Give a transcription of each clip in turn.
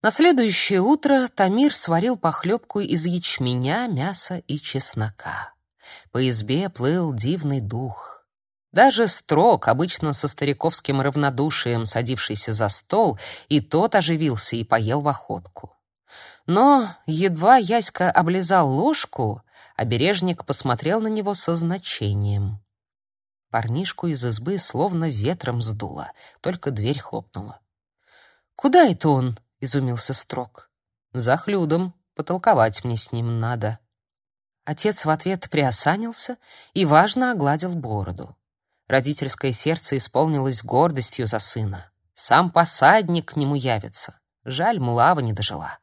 На следующее утро Тамир сварил похлебку из ячменя, мяса и чеснока. По избе плыл дивный дух. Даже строк, обычно со стариковским равнодушием садившийся за стол, и тот оживился и поел в охотку. Но едва Яська облизал ложку, обережник посмотрел на него со значением. Парнишку из избы словно ветром сдуло, только дверь хлопнула. «Куда это он?» — изумился Строк. «За хлюдом. Потолковать мне с ним надо». Отец в ответ приосанился и важно огладил бороду. Родительское сердце исполнилось гордостью за сына. Сам посадник к нему явится. Жаль, Мулава не дожила.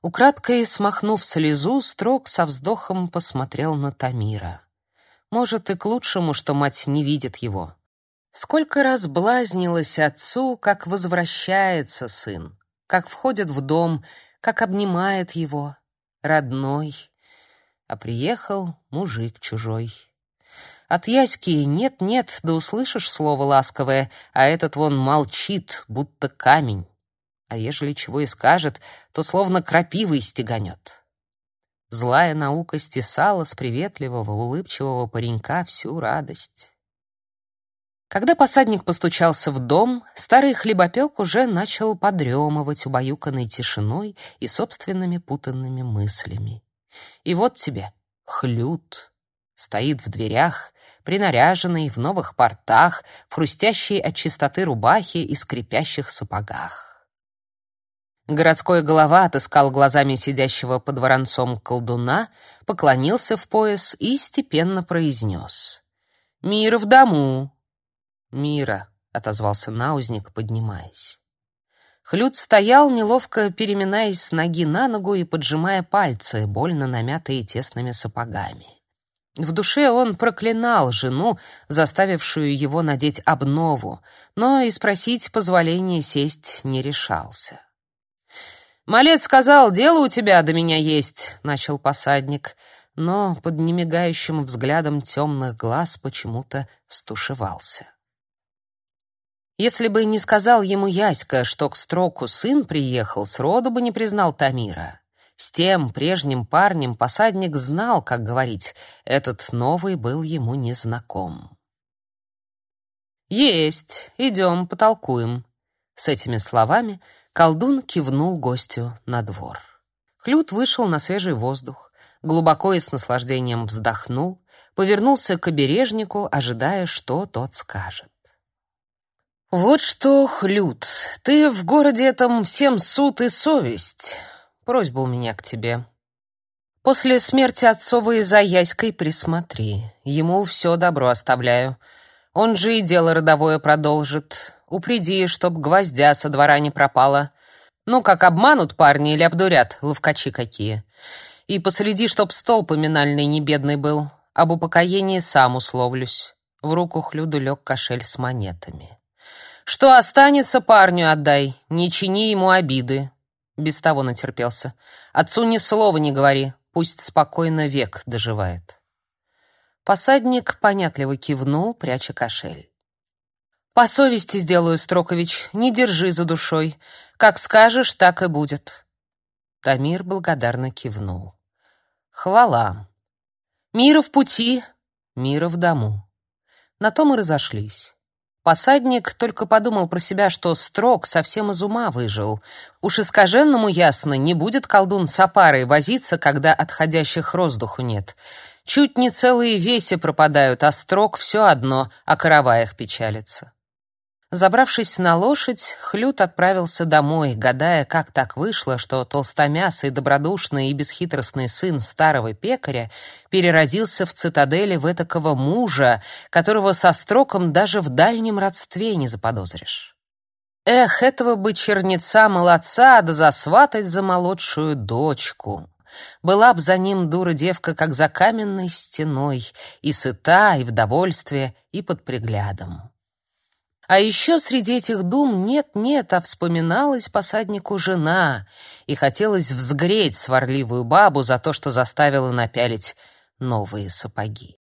Украдкой смахнув слезу, Строк со вздохом посмотрел на Тамира. Может, и к лучшему, что мать не видит его. Сколько раз блазнилась отцу, как возвращается сын как входит в дом, как обнимает его, родной. А приехал мужик чужой. От Яськи нет-нет, да услышишь слово ласковое, а этот вон молчит, будто камень. А ежели чего и скажет, то словно крапивой стеганет. Злая наука стесала с приветливого, улыбчивого паренька всю радость. Когда посадник постучался в дом, старый хлебопек уже начал подремывать убаюканной тишиной и собственными путанными мыслями. И вот тебе хлют. Стоит в дверях, принаряженный в новых портах, в хрустящей от чистоты рубахе и скрипящих сапогах. Городской голова отыскал глазами сидящего под воронцом колдуна, поклонился в пояс и степенно произнес. «Мир в дому!» «Мира», — отозвался наузник, поднимаясь. Хлюд стоял, неловко переминаясь с ноги на ногу и поджимая пальцы, больно намятые тесными сапогами. В душе он проклинал жену, заставившую его надеть обнову, но и спросить позволения сесть не решался. «Малец сказал, дело у тебя до меня есть», — начал посадник, но под немигающим взглядом темных глаз почему-то стушевался. Если бы не сказал ему Яська, что к строку сын приехал, сроду бы не признал Тамира. С тем прежним парнем посадник знал, как говорить, этот новый был ему незнаком. «Есть, идем, потолкуем». С этими словами колдун кивнул гостю на двор. Хлют вышел на свежий воздух, глубоко и с наслаждением вздохнул, повернулся к обережнику, ожидая, что тот скажет. «Вот что, Хлюд, ты в городе этом всем суд и совесть. Просьба у меня к тебе. После смерти отцовой за Яськой присмотри. Ему все добро оставляю. Он же и дело родовое продолжит. Упреди, чтоб гвоздя со двора не пропало. Ну, как обманут парни или обдурят, ловкачи какие. И последи, чтоб стол поминальный не бедный был. Об упокоении сам условлюсь». В руку Хлюду лег кошель с монетами. Что останется, парню отдай, не чини ему обиды. Без того натерпелся. Отцу ни слова не говори, пусть спокойно век доживает. Посадник понятливо кивнул, пряча кошель. По совести сделаю, Строкович, не держи за душой. Как скажешь, так и будет. Тамир благодарно кивнул. Хвала. Мира в пути, мира в дому. На том и разошлись. Посадник только подумал про себя, что строк совсем из ума выжил. Уж искаженному ясно, не будет колдун с опарой возиться, когда отходящих роздуху нет. Чуть не целые веси пропадают, а строк все одно о караваях печалится. Забравшись на лошадь, Хлют отправился домой, гадая, как так вышло, что толстомясый, добродушный и бесхитростный сын старого пекаря переродился в цитадели в этакого мужа, которого со строком даже в дальнем родстве не заподозришь. Эх, этого бы черница-молодца да засватать за молодшую дочку. Была б за ним дура-девка, как за каменной стеной, и сыта, и в довольстве, и под приглядом. А еще среди этих дум нет-нет, а вспоминалась посаднику жена, и хотелось взгреть сварливую бабу за то, что заставила напялить новые сапоги.